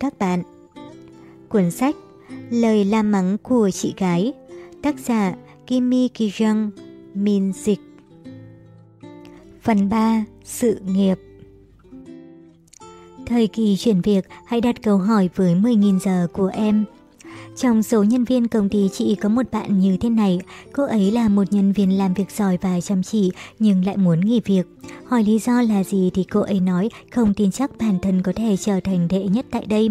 các bạn. Cuốn sách Lời la mắng của chị gái Tác giả Kimi Kijang Min Dịch Phần 3. Sự nghiệp Thời kỳ chuyển việc, hãy đặt câu hỏi với 10.000 giờ của em. Trong số nhân viên công ty chị có một bạn như thế này, cô ấy là một nhân viên làm việc giỏi và chăm chỉ nhưng lại muốn nghỉ việc. Hỏi lý do là gì thì cô ấy nói không tin chắc bản thân có thể trở thành đệ nhất tại đây.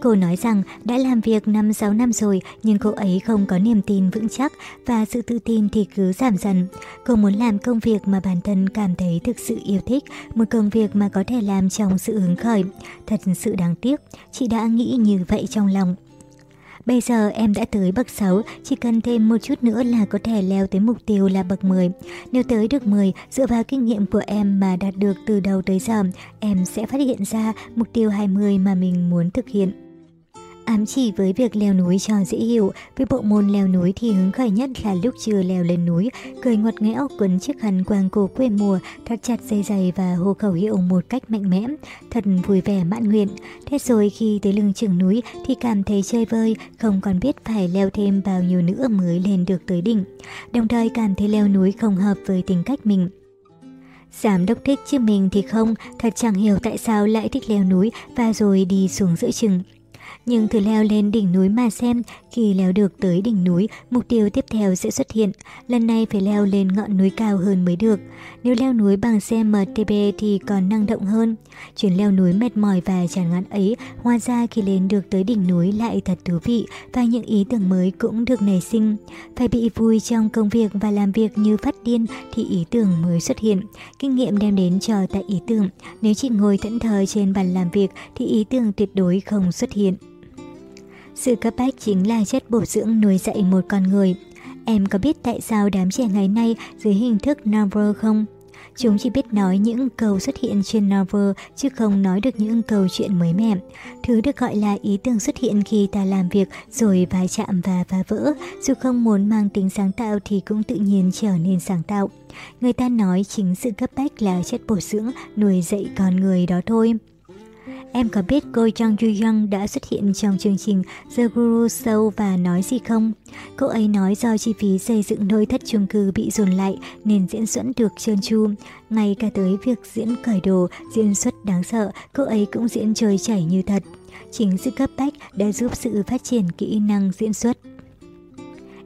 Cô nói rằng đã làm việc 5-6 năm rồi nhưng cô ấy không có niềm tin vững chắc và sự tự tin thì cứ giảm dần. Cô muốn làm công việc mà bản thân cảm thấy thực sự yêu thích, một công việc mà có thể làm trong sự hứng khởi. Thật sự đáng tiếc, chị đã nghĩ như vậy trong lòng. Bây giờ em đã tới bậc 6, chỉ cần thêm một chút nữa là có thể leo tới mục tiêu là bậc 10. Nếu tới được 10, dựa vào kinh nghiệm của em mà đạt được từ đầu tới giờ, em sẽ phát hiện ra mục tiêu 20 mà mình muốn thực hiện. Ám chỉ với việc leo núi cho dễ hiểu, với bộ môn leo núi thì hứng khởi nhất là lúc chưa leo lên núi, cười ngọt ngẽo quấn chiếc khăn quàng cổ quê mùa, thắt chặt dây giày và hô khẩu hiệu một cách mạnh mẽ, thật vui vẻ mãn nguyện. Thế rồi khi tới lưng chừng núi thì cảm thấy chơi vơi, không còn biết phải leo thêm bao nhiêu nữa mới lên được tới đỉnh. Đồng thời cảm thấy leo núi không hợp với tính cách mình. Giám đốc thích chứ mình thì không, thật chẳng hiểu tại sao lại thích leo núi và rồi đi xuống giữa chừng. Nhưng thử leo lên đỉnh núi mà xem, khi leo được tới đỉnh núi, mục tiêu tiếp theo sẽ xuất hiện. Lần này phải leo lên ngọn núi cao hơn mới được. Nếu leo núi bằng xe MTB thì còn năng động hơn. Chuyến leo núi mệt mỏi và chán ngán ấy, hóa ra khi lên được tới đỉnh núi lại thật thú vị và những ý tưởng mới cũng được nảy sinh. Phải bị vui trong công việc và làm việc như phát điên thì ý tưởng mới xuất hiện. Kinh nghiệm đem đến cho tại ý tưởng. Nếu chị ngồi thẫn thờ trên bàn làm việc thì ý tưởng tuyệt đối không xuất hiện. Sự cấp bách chính là chất bổ dưỡng nuôi dạy một con người. Em có biết tại sao đám trẻ ngày nay dưới hình thức novel không? Chúng chỉ biết nói những câu xuất hiện trên novel, chứ không nói được những câu chuyện mới mẻ. Thứ được gọi là ý tưởng xuất hiện khi ta làm việc, rồi va chạm và phá vỡ. Dù không muốn mang tính sáng tạo thì cũng tự nhiên trở nên sáng tạo. Người ta nói chính sự cấp bách là chất bổ dưỡng nuôi dạy con người đó thôi. Em có biết cô Jang Ju Young đã xuất hiện trong chương trình The Guru Show và nói gì không? Cô ấy nói do chi phí xây dựng nội thất chung cư bị dồn lại nên diễn dẫn được trơn tru. Ngay cả tới việc diễn cởi đồ, diễn xuất đáng sợ, cô ấy cũng diễn trôi chảy như thật. Chính sự cấp bách đã giúp sự phát triển kỹ năng diễn xuất.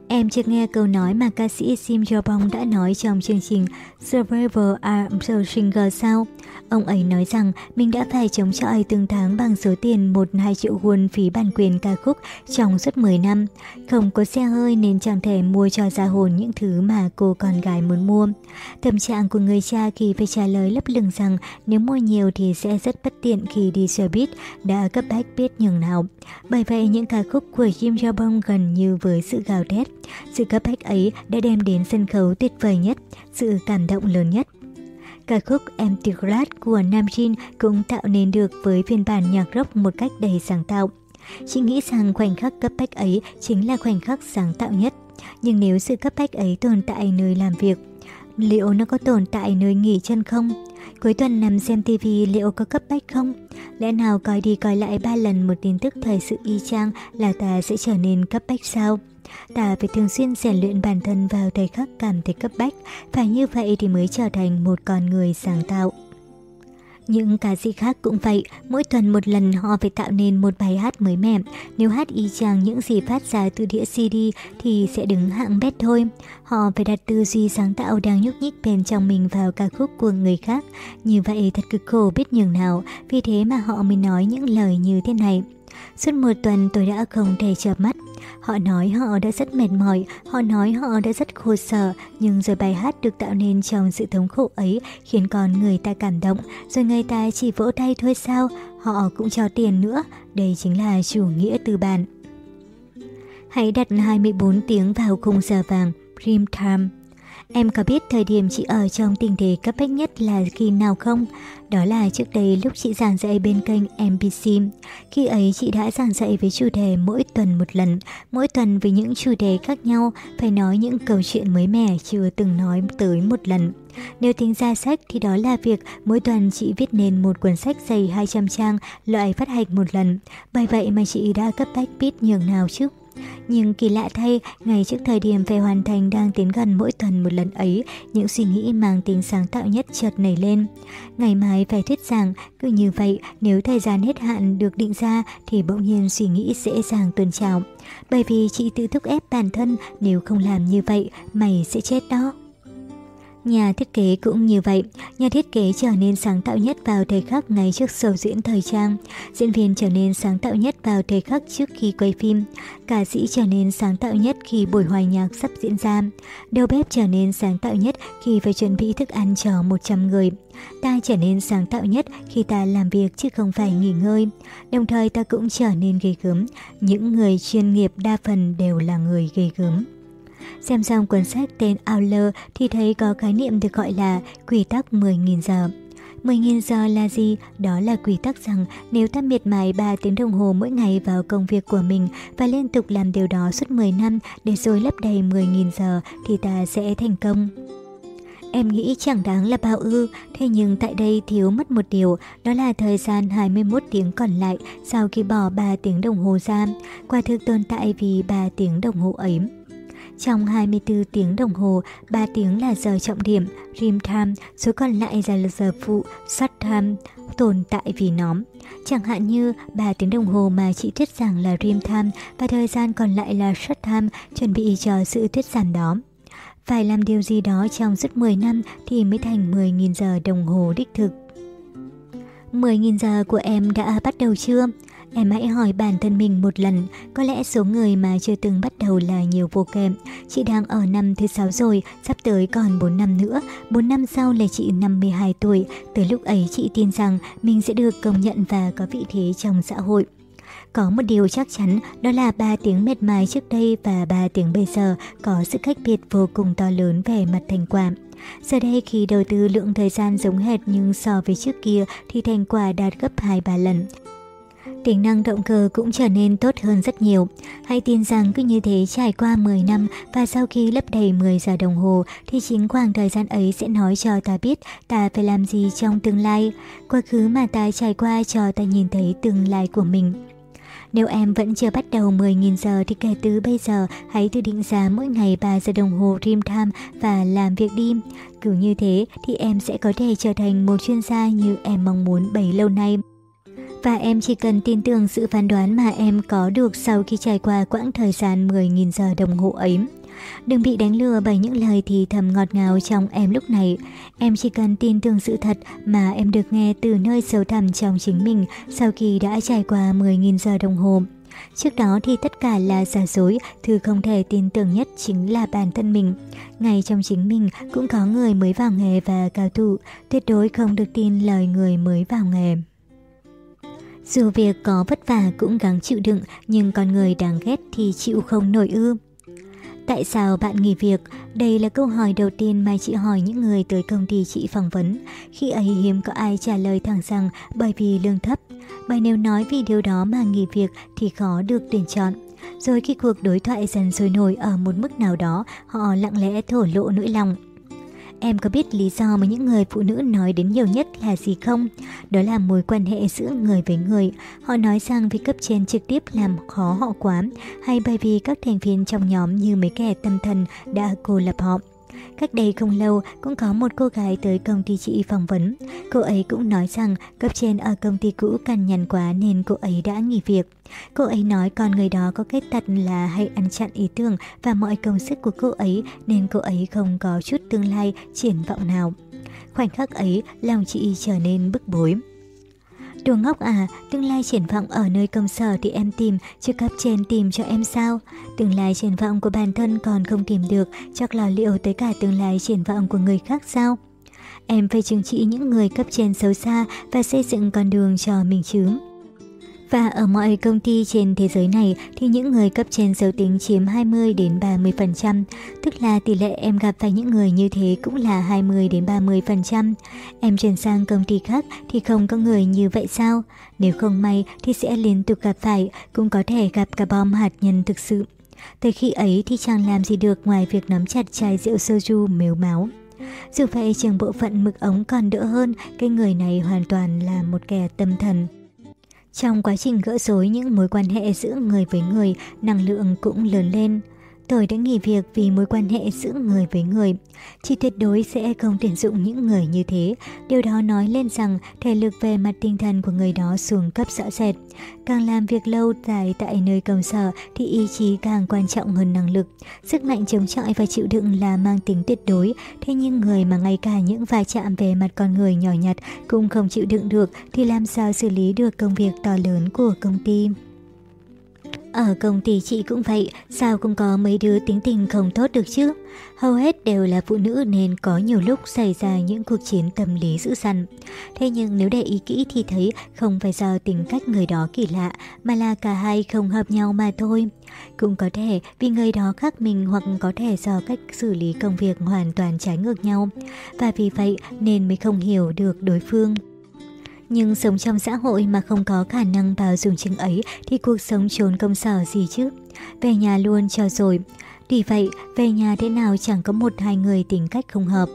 Em chưa nghe câu nói mà ca sĩ Sim Jobong đã nói trong chương trình Survivor are So Singer sao? Ông ấy nói rằng mình đã phải chống chọi từng tháng bằng số tiền 1-2 triệu won phí bản quyền ca khúc trong suốt 10 năm. Không có xe hơi nên chẳng thể mua cho gia hồn những thứ mà cô con gái muốn mua. Tâm trạng của người cha khi phải trả lời lấp lửng rằng nếu mua nhiều thì sẽ rất bất tiện khi đi xe buýt đã cấp bách biết nhường nào. Bởi vậy những ca khúc của Jim Jobong gần như với sự gào thét. Sự cấp bách ấy đã đem đến sân khấu tuyệt vời nhất, sự cảm động lớn nhất. Ca khúc Empty Glass của Nam Jin cũng tạo nên được với phiên bản nhạc rock một cách đầy sáng tạo. Chị nghĩ rằng khoảnh khắc cấp bách ấy chính là khoảnh khắc sáng tạo nhất. Nhưng nếu sự cấp bách ấy tồn tại nơi làm việc, liệu nó có tồn tại nơi nghỉ chân không? Cuối tuần nằm xem TV liệu có cấp bách không? Lẽ nào coi đi coi lại ba lần một tin tức thời sự y chang là ta sẽ trở nên cấp bách sao? Ta phải thường xuyên rèn luyện bản thân vào thời khắc cảm thấy cấp bách, phải như vậy thì mới trở thành một con người sáng tạo. Những ca sĩ khác cũng vậy, mỗi tuần một lần họ phải tạo nên một bài hát mới mẻ. Nếu hát y chang những gì phát ra từ đĩa CD thì sẽ đứng hạng bét thôi. Họ phải đặt tư duy sáng tạo đang nhúc nhích bên trong mình vào ca khúc của người khác. Như vậy thật cực khổ biết nhường nào, vì thế mà họ mới nói những lời như thế này. Suốt một tuần tôi đã không thể chợp mắt. Họ nói họ đã rất mệt mỏi, họ nói họ đã rất khô sở, nhưng rồi bài hát được tạo nên trong sự thống khổ ấy khiến con người ta cảm động, rồi người ta chỉ vỗ tay thôi sao, họ cũng cho tiền nữa, đây chính là chủ nghĩa tư bản. Hãy đặt 24 tiếng vào khung giờ vàng, Dream Time. Em có biết thời điểm chị ở trong tình thế cấp bách nhất là khi nào không? Đó là trước đây lúc chị giảng dạy bên kênh MBC. Khi ấy chị đã giảng dạy với chủ đề mỗi tuần một lần, mỗi tuần với những chủ đề khác nhau, phải nói những câu chuyện mới mẻ chưa từng nói tới một lần. Nếu tính ra sách thì đó là việc mỗi tuần chị viết nên một cuốn sách dày 200 trang loại phát hành một lần. Bởi vậy mà chị đã cấp bách biết nhường nào chứ. Nhưng kỳ lạ thay, ngay trước thời điểm phải hoàn thành đang tiến gần mỗi tuần một lần ấy, những suy nghĩ mang tính sáng tạo nhất chợt nảy lên. Ngày mai phải thuyết giảng, cứ như vậy, nếu thời gian hết hạn được định ra thì bỗng nhiên suy nghĩ dễ dàng tuần trào. Bởi vì chị tự thúc ép bản thân, nếu không làm như vậy, mày sẽ chết đó. Nhà thiết kế cũng như vậy, nhà thiết kế trở nên sáng tạo nhất vào thời khắc ngay trước sầu diễn thời trang, diễn viên trở nên sáng tạo nhất vào thời khắc trước khi quay phim, ca sĩ trở nên sáng tạo nhất khi buổi hòa nhạc sắp diễn ra, đầu bếp trở nên sáng tạo nhất khi phải chuẩn bị thức ăn cho 100 người. Ta trở nên sáng tạo nhất khi ta làm việc chứ không phải nghỉ ngơi. Đồng thời ta cũng trở nên ghê gớm. Những người chuyên nghiệp đa phần đều là người ghê gớm. Xem xong cuốn sách tên Outlaw thì thấy có khái niệm được gọi là quy tắc 10.000 giờ. 10.000 giờ là gì? Đó là quy tắc rằng nếu ta miệt mài 3 tiếng đồng hồ mỗi ngày vào công việc của mình và liên tục làm điều đó suốt 10 năm để rồi lấp đầy 10.000 giờ thì ta sẽ thành công. Em nghĩ chẳng đáng là bao ư, thế nhưng tại đây thiếu mất một điều, đó là thời gian 21 tiếng còn lại sau khi bỏ 3 tiếng đồng hồ ra. Quả thực tồn tại vì 3 tiếng đồng hồ ấy. Trong 24 tiếng đồng hồ, 3 tiếng là giờ trọng điểm, rim time, số còn lại là giờ phụ, short time, tồn tại vì nóm. Chẳng hạn như 3 tiếng đồng hồ mà chị thuyết giảng là rim time và thời gian còn lại là short time chuẩn bị cho sự thuyết giảng đó. Phải làm điều gì đó trong suốt 10 năm thì mới thành 10.000 giờ đồng hồ đích thực. 10.000 giờ của em đã bắt đầu chưa? Em hãy hỏi bản thân mình một lần, có lẽ số người mà chưa từng bắt đầu là nhiều vô kém. Chị đang ở năm thứ 6 rồi, sắp tới còn 4 năm nữa, 4 năm sau là chị 52 tuổi, từ lúc ấy chị tin rằng mình sẽ được công nhận và có vị thế trong xã hội. Có một điều chắc chắn đó là 3 tiếng mệt mỏi trước đây và 3 tiếng bây giờ có sự khác biệt vô cùng to lớn về mặt thành quả. Giờ đây khi đầu tư lượng thời gian giống hệt nhưng so với trước kia thì thành quả đạt gấp 2-3 lần. Tính năng động cơ cũng trở nên tốt hơn rất nhiều. Hãy tin rằng cứ như thế trải qua 10 năm và sau khi lấp đầy 10 giờ đồng hồ thì chính khoảng thời gian ấy sẽ nói cho ta biết ta phải làm gì trong tương lai. Quá khứ mà ta trải qua cho ta nhìn thấy tương lai của mình. Nếu em vẫn chưa bắt đầu 10.000 giờ thì kể từ bây giờ, hãy tự định ra mỗi ngày 3 giờ đồng hồ dream time và làm việc đi. Cứ như thế thì em sẽ có thể trở thành một chuyên gia như em mong muốn bấy lâu nay. Và em chỉ cần tin tưởng sự phán đoán mà em có được sau khi trải qua quãng thời gian 10.000 giờ đồng hồ ấy. Đừng bị đánh lừa bởi những lời thì thầm ngọt ngào trong em lúc này. Em chỉ cần tin tưởng sự thật mà em được nghe từ nơi sâu thẳm trong chính mình sau khi đã trải qua 10.000 giờ đồng hồ. Trước đó thì tất cả là giả dối, thứ không thể tin tưởng nhất chính là bản thân mình. Ngay trong chính mình cũng có người mới vào nghề và cao thủ, tuyệt đối không được tin lời người mới vào nghề. Dù việc có vất vả cũng gắng chịu đựng, nhưng con người đáng ghét thì chịu không nổi ư. Tại sao bạn nghỉ việc? Đây là câu hỏi đầu tiên mà chị hỏi những người tới công ty chị phỏng vấn. Khi ấy hiếm có ai trả lời thẳng rằng bởi vì lương thấp. Bởi nếu nói vì điều đó mà nghỉ việc thì khó được tuyển chọn. Rồi khi cuộc đối thoại dần sôi nổi ở một mức nào đó, họ lặng lẽ thổ lộ nỗi lòng. Em có biết lý do mà những người phụ nữ nói đến nhiều nhất là gì không? Đó là mối quan hệ giữa người với người. Họ nói rằng vì cấp trên trực tiếp làm khó họ quá, hay bởi vì các thành viên trong nhóm như mấy kẻ tâm thần đã cô lập họ. Cách đây không lâu cũng có một cô gái tới công ty chị phỏng vấn. Cô ấy cũng nói rằng cấp trên ở công ty cũ cằn nhằn quá nên cô ấy đã nghỉ việc. Cô ấy nói con người đó có cái tật là hay ăn chặn ý tưởng và mọi công sức của cô ấy nên cô ấy không có chút tương lai triển vọng nào. Khoảnh khắc ấy, lòng chị trở nên bức bối. Đồ ngốc à, tương lai triển vọng ở nơi công sở thì em tìm, chứ cấp trên tìm cho em sao? Tương lai triển vọng của bản thân còn không tìm được, chắc là liệu tới cả tương lai triển vọng của người khác sao? Em phải trừng trị những người cấp trên xấu xa và xây dựng con đường cho mình chứ. Và ở mọi công ty trên thế giới này thì những người cấp trên giới tính chiếm 20 đến 30%, tức là tỷ lệ em gặp phải những người như thế cũng là 20 đến 30%. Em chuyển sang công ty khác thì không có người như vậy sao? Nếu không may thì sẽ liên tục gặp phải, cũng có thể gặp cả bom hạt nhân thực sự. Tới khi ấy thì chẳng làm gì được ngoài việc nắm chặt chai rượu soju mếu máu. Dù vậy trường bộ phận mực ống còn đỡ hơn, cái người này hoàn toàn là một kẻ tâm thần. Trong quá trình gỡ rối những mối quan hệ giữa người với người, năng lượng cũng lớn lên. Tôi đã nghỉ việc vì mối quan hệ giữa người với người. Chị tuyệt đối sẽ không tuyển dụng những người như thế. Điều đó nói lên rằng thể lực về mặt tinh thần của người đó xuống cấp rõ rệt. Càng làm việc lâu dài tại nơi công sở thì ý chí càng quan trọng hơn năng lực. Sức mạnh chống chọi và chịu đựng là mang tính tuyệt đối. Thế nhưng người mà ngay cả những va chạm về mặt con người nhỏ nhặt cũng không chịu đựng được thì làm sao xử lý được công việc to lớn của công ty. Ở công ty chị cũng vậy, sao cũng có mấy đứa tính tình không tốt được chứ? Hầu hết đều là phụ nữ nên có nhiều lúc xảy ra những cuộc chiến tâm lý dữ dằn. Thế nhưng nếu để ý kỹ thì thấy không phải do tính cách người đó kỳ lạ mà là cả hai không hợp nhau mà thôi. Cũng có thể vì người đó khác mình hoặc có thể do cách xử lý công việc hoàn toàn trái ngược nhau. Và vì vậy nên mới không hiểu được đối phương. Nhưng sống trong xã hội mà không có khả năng vào dùng chứng ấy thì cuộc sống trốn công sở gì chứ? Về nhà luôn cho rồi. Vì vậy, về nhà thế nào chẳng có một hai người tính cách không hợp.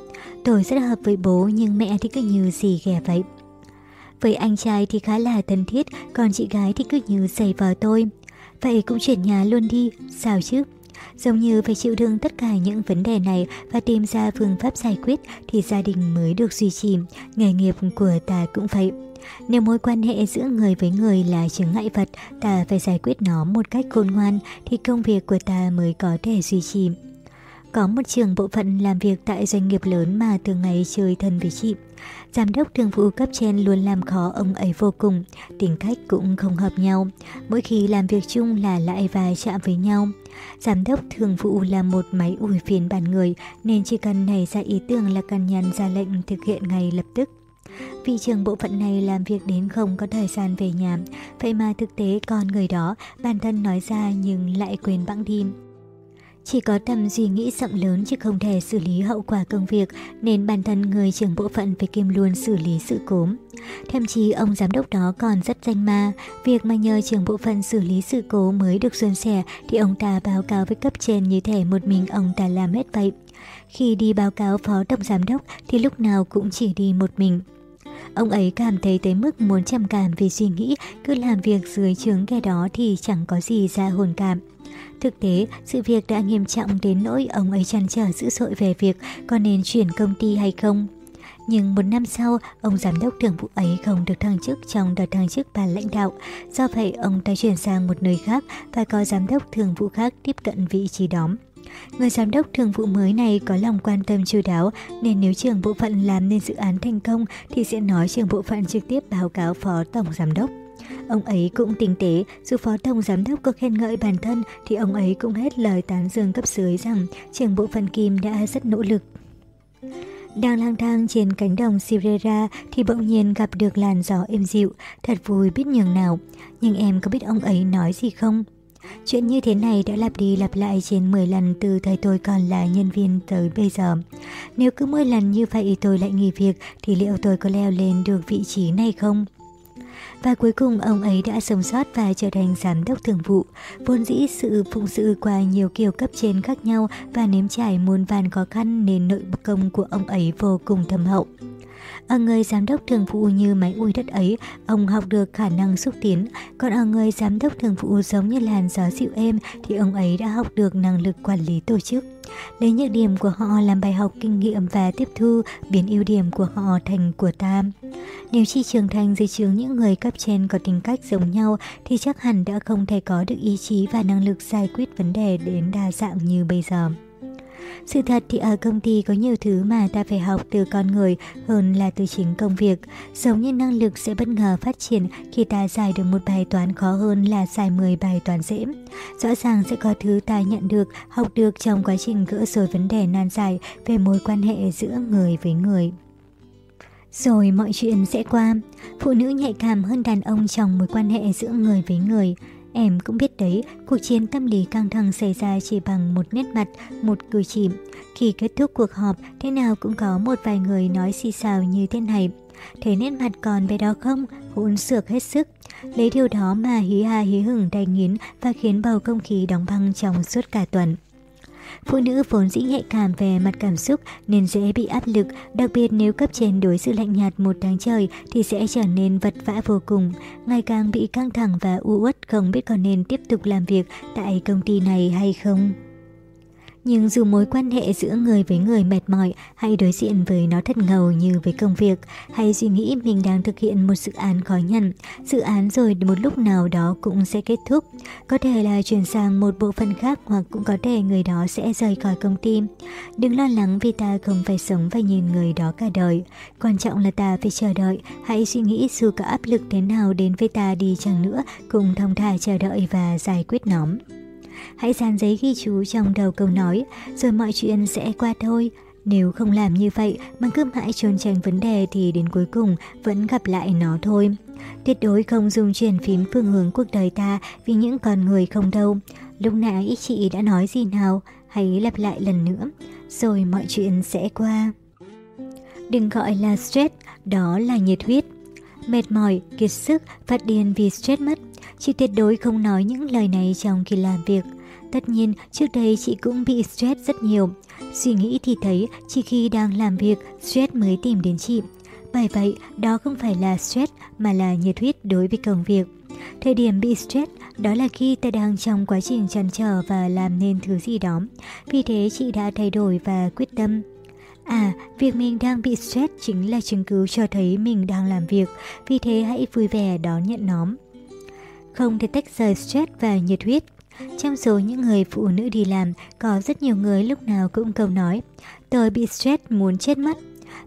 Tôi rất hợp với bố nhưng mẹ thì cứ như gì ghẻ vậy. Với anh trai thì khá là thân thiết, còn chị gái thì cứ như giày vào tôi. Vậy cũng chuyển nhà luôn đi, sao chứ? Giống như phải chịu đựng tất cả những vấn đề này và tìm ra phương pháp giải quyết thì gia đình mới được duy trì, nghề nghiệp của ta cũng vậy. Nếu mối quan hệ giữa người với người là chứng ngại vật, ta phải giải quyết nó một cách khôn ngoan thì công việc của ta mới có thể duy trì. Có một trường bộ phận làm việc tại doanh nghiệp lớn mà thường ngày chơi thân với chị. Giám đốc thường vụ cấp trên luôn làm khó ông ấy vô cùng, tính cách cũng không hợp nhau. Mỗi khi làm việc chung là lại và chạm với nhau. Giám đốc thường vụ là một máy ủi phiền bản người nên chỉ cần nảy ra ý tưởng là cần nhằn ra lệnh thực hiện ngay lập tức. Vị trưởng bộ phận này làm việc đến không có thời gian về nhà, vậy mà thực tế con người đó bản thân nói ra nhưng lại quên bẵng đi. Chỉ có tầm suy nghĩ rộng lớn chứ không thể xử lý hậu quả công việc nên bản thân người trưởng bộ phận phải kiêm luôn xử lý sự cố. Thậm chí ông giám đốc đó còn rất danh ma, việc mà nhờ trưởng bộ phận xử lý sự cố mới được xuân sẻ thì ông ta báo cáo với cấp trên như thể một mình ông ta làm hết vậy. Khi đi báo cáo phó tổng giám đốc thì lúc nào cũng chỉ đi một mình. Ông ấy cảm thấy tới mức muốn trầm cảm vì suy nghĩ cứ làm việc dưới chướng kẻ đó thì chẳng có gì ra hồn cảm. Thực tế, sự việc đã nghiêm trọng đến nỗi ông ấy chăn trở dữ dội về việc có nên chuyển công ty hay không. Nhưng một năm sau, ông giám đốc thường vụ ấy không được thăng chức trong đợt thăng chức ban lãnh đạo. Do vậy, ông ta chuyển sang một nơi khác và có giám đốc thường vụ khác tiếp cận vị trí đó. Người giám đốc thường vụ mới này có lòng quan tâm chu đáo nên nếu trưởng bộ phận làm nên dự án thành công thì sẽ nói trưởng bộ phận trực tiếp báo cáo phó tổng giám đốc. Ông ấy cũng tinh tế, dù phó tổng giám đốc có khen ngợi bản thân thì ông ấy cũng hết lời tán dương cấp dưới rằng trưởng bộ phận Kim đã rất nỗ lực. Đang lang thang trên cánh đồng Sirera thì bỗng nhiên gặp được làn gió êm dịu, thật vui biết nhường nào. Nhưng em có biết ông ấy nói gì không? Chuyện như thế này đã lặp đi lặp lại trên 10 lần từ thời tôi còn là nhân viên tới bây giờ. Nếu cứ mỗi lần như vậy tôi lại nghỉ việc, thì liệu tôi có leo lên được vị trí này không? Và cuối cùng, ông ấy đã sống sót và trở thành giám đốc thường vụ. Vốn dĩ sự phụng sự qua nhiều kiểu cấp trên khác nhau và nếm trải muôn vàn khó khăn nên nội công của ông ấy vô cùng thâm hậu. Ở người giám đốc thường vụ như máy ui đất ấy, ông học được khả năng xúc tiến, còn ở người giám đốc thường vụ giống như làn gió dịu êm thì ông ấy đã học được năng lực quản lý tổ chức. Lấy nhược điểm của họ làm bài học kinh nghiệm và tiếp thu, biến ưu điểm của họ thành của ta. Nếu chỉ trưởng thành dưới chướng những người cấp trên có tính cách giống nhau thì chắc hẳn đã không thể có được ý chí và năng lực giải quyết vấn đề đến đa dạng như bây giờ. Sự thật thì ở công ty có nhiều thứ mà ta phải học từ con người hơn là từ chính công việc. Giống như năng lực sẽ bất ngờ phát triển khi ta giải được một bài toán khó hơn là giải 10 bài toán dễ. Rõ ràng sẽ có thứ ta nhận được, học được trong quá trình gỡ rối vấn đề nan giải về mối quan hệ giữa người với người. Rồi mọi chuyện sẽ qua. Phụ nữ nhạy cảm hơn đàn ông trong mối quan hệ giữa người với người. Em cũng biết đấy, cuộc chiến tâm lý căng thẳng xảy ra chỉ bằng một nét mặt, một cử chỉ. Khi kết thúc cuộc họp, thế nào cũng có một vài người nói xì xào như thế này. Thấy nét mặt còn bé đó không? Hỗn xược hết sức. Lấy điều đó mà hí ha hí hửng đầy nghiến và khiến bầu không khí đóng băng trong suốt cả tuần. Phụ nữ vốn dĩ nhạy cảm về mặt cảm xúc nên dễ bị áp lực, đặc biệt nếu cấp trên đối xử lạnh nhạt một tháng trời thì sẽ trở nên vật vã vô cùng, ngày càng bị căng thẳng và u uất không biết có nên tiếp tục làm việc tại công ty này hay không. Nhưng dù mối quan hệ giữa người với người mệt mỏi, hay đối diện với nó thật ngầu như với công việc, hay suy nghĩ mình đang thực hiện một dự án khó nhận, dự án rồi một lúc nào đó cũng sẽ kết thúc. Có thể là chuyển sang một bộ phận khác hoặc cũng có thể người đó sẽ rời khỏi công ty. Đừng lo lắng vì ta không phải sống và nhìn người đó cả đời. Quan trọng là ta phải chờ đợi, hãy suy nghĩ dù có áp lực thế nào đến với ta đi chăng nữa, cùng thông thả chờ đợi và giải quyết nóng. Hãy dán giấy ghi chú trong đầu câu nói, rồi mọi chuyện sẽ qua thôi. Nếu không làm như vậy mà cứ mãi trốn tránh vấn đề thì đến cuối cùng vẫn gặp lại nó thôi. Tuyệt đối không dùng chuyển phím phương hướng cuộc đời ta vì những con người không đâu. Lúc nãy chị đã nói gì nào? Hãy lặp lại lần nữa, rồi mọi chuyện sẽ qua. Đừng gọi là stress, đó là nhiệt huyết. Mệt mỏi, kiệt sức, phát điên vì stress mất. Chị tuyệt đối không nói những lời này trong khi làm việc. Tất nhiên, trước đây chị cũng bị stress rất nhiều. Suy nghĩ thì thấy chỉ khi đang làm việc, stress mới tìm đến chị. Bởi vậy, đó không phải là stress mà là nhiệt huyết đối với công việc. Thời điểm bị stress đó là khi ta đang trong quá trình chăn trở và làm nên thứ gì đó. Vì thế chị đã thay đổi và quyết tâm. À, việc mình đang bị stress chính là chứng cứ cho thấy mình đang làm việc, vì thế hãy vui vẻ đón nhận nó. Không thể tách rời stress và nhiệt huyết. Trong số những người phụ nữ đi làm, có rất nhiều người lúc nào cũng câu nói, tôi bị stress muốn chết mất.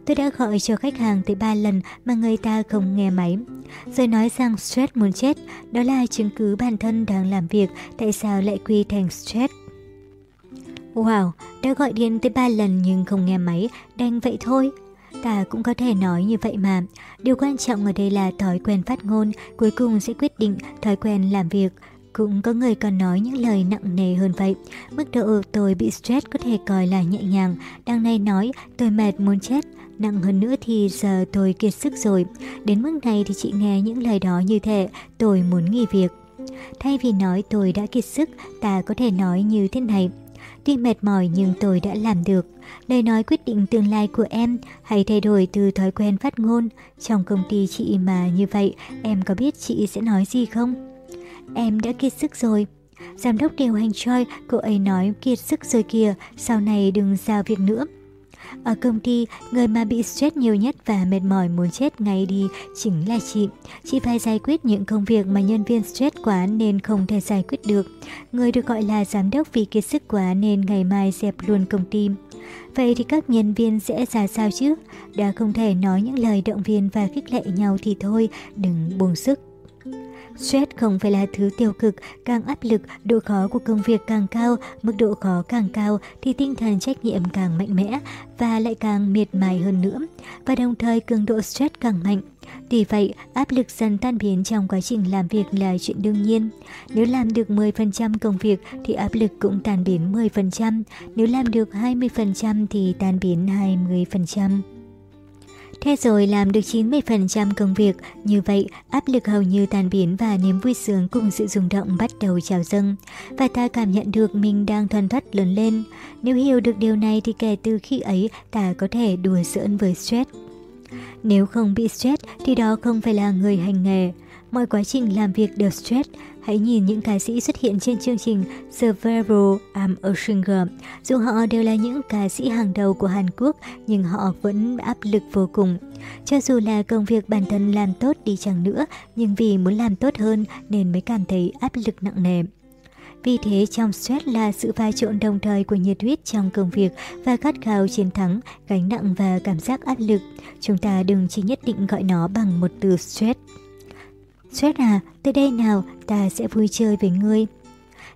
Tôi đã gọi cho khách hàng tới 3 lần mà người ta không nghe máy. Rồi nói rằng stress muốn chết, đó là chứng cứ bản thân đang làm việc, tại sao lại quy thành stress. Wow, đã gọi điện tới 3 lần nhưng không nghe máy, đành vậy thôi. Ta cũng có thể nói như vậy mà. Điều quan trọng ở đây là thói quen phát ngôn, cuối cùng sẽ quyết định thói quen làm việc. Cũng có người còn nói những lời nặng nề hơn vậy. Mức độ tôi bị stress có thể coi là nhẹ nhàng. Đằng này nói tôi mệt muốn chết. Nặng hơn nữa thì giờ tôi kiệt sức rồi. Đến mức này thì chị nghe những lời đó như thế, tôi muốn nghỉ việc. Thay vì nói tôi đã kiệt sức, ta có thể nói như thế này. Tuy mệt mỏi nhưng tôi đã làm được. Lời nói quyết định tương lai của em, hãy thay đổi từ thói quen phát ngôn. Trong công ty chị mà như vậy, em có biết chị sẽ nói gì không? Em đã kiệt sức rồi. Giám đốc điều hành Choi, cô ấy nói kiệt sức rồi kìa, sau này đừng giao việc nữa. Ở công ty, người mà bị stress nhiều nhất và mệt mỏi muốn chết ngay đi chính là chị. Chị phải giải quyết những công việc mà nhân viên stress quá nên không thể giải quyết được. Người được gọi là giám đốc vì kiệt sức quá nên ngày mai dẹp luôn công ty. Vậy thì các nhân viên sẽ ra sao chứ? Đã không thể nói những lời động viên và khích lệ nhau thì thôi, đừng buồn sức. Stress không phải là thứ tiêu cực, càng áp lực, độ khó của công việc càng cao, mức độ khó càng cao thì tinh thần trách nhiệm càng mạnh mẽ và lại càng miệt mài hơn nữa. Và đồng thời cường độ stress càng mạnh. Vì vậy, áp lực dần tan biến trong quá trình làm việc là chuyện đương nhiên. Nếu làm được 10% công việc thì áp lực cũng tan biến 10%, nếu làm được 20% thì tan biến 20%. Thế rồi làm được 90% công việc, như vậy áp lực hầu như tan biến và niềm vui sướng cùng sự rung động bắt đầu trào dâng. Và ta cảm nhận được mình đang thuần thoát lớn lên. Nếu hiểu được điều này thì kể từ khi ấy ta có thể đùa giỡn với stress. Nếu không bị stress thì đó không phải là người hành nghề. Mọi quá trình làm việc đều stress, Hãy nhìn những ca sĩ xuất hiện trên chương trình Survival I'm a Singer. Dù họ đều là những ca sĩ hàng đầu của Hàn Quốc, nhưng họ vẫn áp lực vô cùng. Cho dù là công việc bản thân làm tốt đi chăng nữa, nhưng vì muốn làm tốt hơn nên mới cảm thấy áp lực nặng nề. Vì thế trong stress là sự pha trộn đồng thời của nhiệt huyết trong công việc và khát khao chiến thắng, gánh nặng và cảm giác áp lực. Chúng ta đừng chỉ nhất định gọi nó bằng một từ stress. Stress à, tới đây nào, ta sẽ vui chơi với ngươi.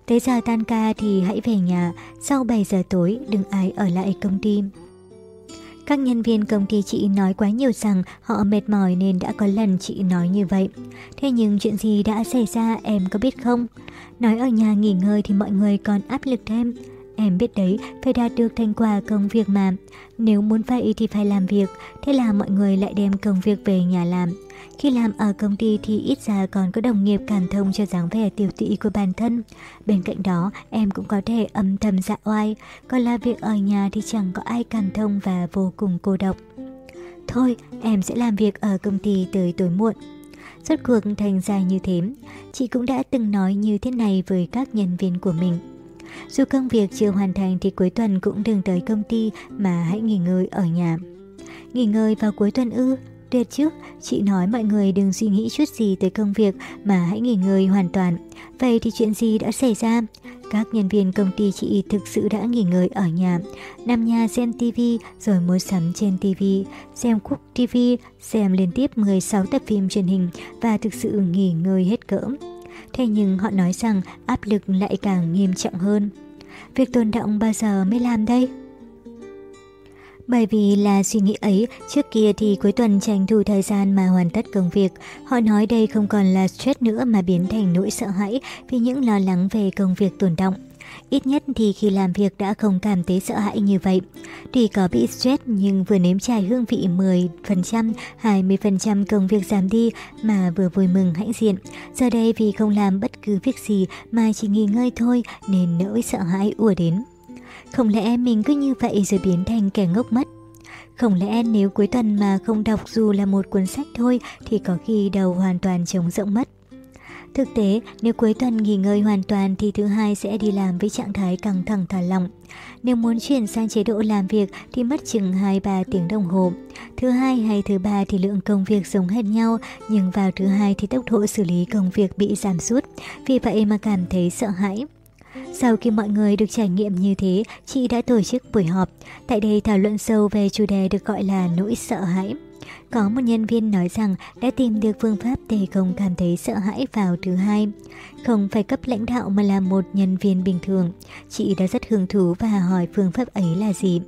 Tới giờ tan ca thì hãy về nhà, sau 7 giờ tối đừng ai ở lại công ty. Các nhân viên công ty chị nói quá nhiều rằng họ mệt mỏi nên đã có lần chị nói như vậy. Thế nhưng chuyện gì đã xảy ra em có biết không? Nói ở nhà nghỉ ngơi thì mọi người còn áp lực thêm. Em biết đấy, phải đạt được thành quả công việc mà. Nếu muốn vậy thì phải làm việc, thế là mọi người lại đem công việc về nhà làm. Khi làm ở công ty thì ít ra còn có đồng nghiệp cảm thông cho dáng vẻ tiểu tụy của bản thân. Bên cạnh đó, em cũng có thể âm thầm dạ oai, còn là việc ở nhà thì chẳng có ai cảm thông và vô cùng cô độc. Thôi, em sẽ làm việc ở công ty tới tối muộn. Rốt cuộc thành ra như thế, chị cũng đã từng nói như thế này với các nhân viên của mình. Dù công việc chưa hoàn thành thì cuối tuần cũng đừng tới công ty mà hãy nghỉ ngơi ở nhà. Nghỉ ngơi vào cuối tuần ư? Tuyệt chứ, chị nói mọi người đừng suy nghĩ chút gì tới công việc mà hãy nghỉ ngơi hoàn toàn. Vậy thì chuyện gì đã xảy ra? Các nhân viên công ty chị thực sự đã nghỉ ngơi ở nhà, nằm nhà xem TV rồi mua sắm trên TV, xem khúc TV, xem liên tiếp 16 tập phim truyền hình và thực sự nghỉ ngơi hết cỡ. Thế nhưng họ nói rằng áp lực lại càng nghiêm trọng hơn. Việc tồn động bao giờ mới làm đây? Bởi vì là suy nghĩ ấy, trước kia thì cuối tuần tranh thủ thời gian mà hoàn tất công việc. Họ nói đây không còn là stress nữa mà biến thành nỗi sợ hãi vì những lo lắng về công việc tồn động. Ít nhất thì khi làm việc đã không cảm thấy sợ hãi như vậy. Tuy có bị stress nhưng vừa nếm trải hương vị 10%, 20% công việc giảm đi mà vừa vui mừng hãnh diện. Giờ đây vì không làm bất cứ việc gì mà chỉ nghỉ ngơi thôi nên nỗi sợ hãi ùa đến. Không lẽ mình cứ như vậy rồi biến thành kẻ ngốc mất? Không lẽ nếu cuối tuần mà không đọc dù là một cuốn sách thôi thì có khi đầu hoàn toàn trống rỗng mất. Thực tế, nếu cuối tuần nghỉ ngơi hoàn toàn thì thứ hai sẽ đi làm với trạng thái căng thẳng thả lỏng. Nếu muốn chuyển sang chế độ làm việc thì mất chừng 2-3 tiếng đồng hồ. Thứ hai hay thứ ba thì lượng công việc giống hết nhau, nhưng vào thứ hai thì tốc độ xử lý công việc bị giảm sút, vì vậy mà cảm thấy sợ hãi. Sau khi mọi người được trải nghiệm như thế, chị đã tổ chức buổi họp. Tại đây thảo luận sâu về chủ đề được gọi là nỗi sợ hãi. Có một nhân viên nói rằng đã tìm được phương pháp để không cảm thấy sợ hãi vào thứ hai. Không phải cấp lãnh đạo mà là một nhân viên bình thường. Chị đã rất hứng thú và hỏi phương pháp ấy là gì.